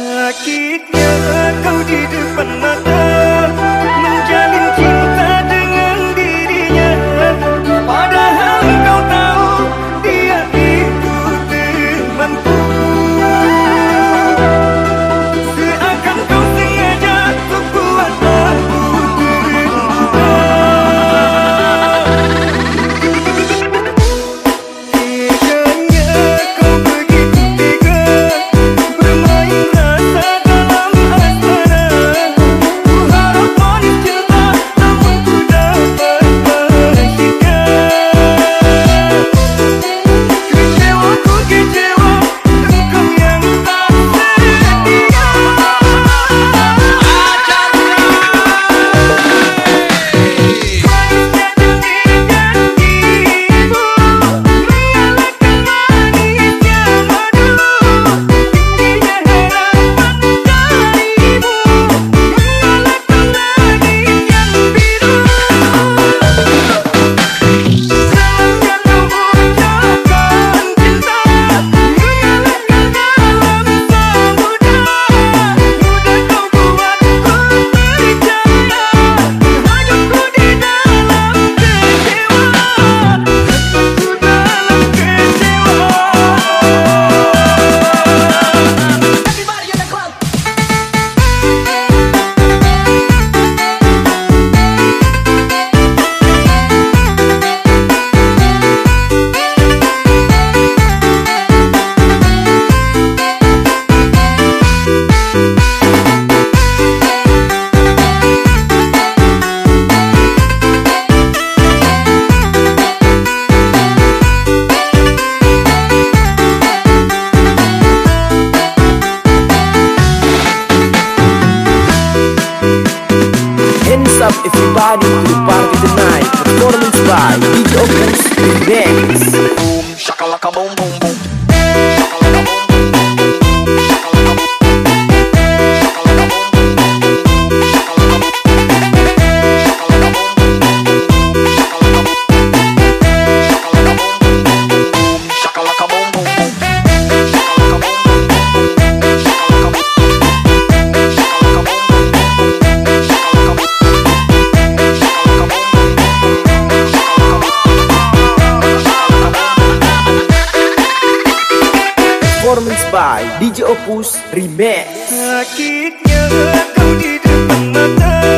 Sakitnya kau di depan mata everybody to party tonight. Performance by DJ Open Dance Performance by DJ Opus Remix. Sakitnya kau di depan mata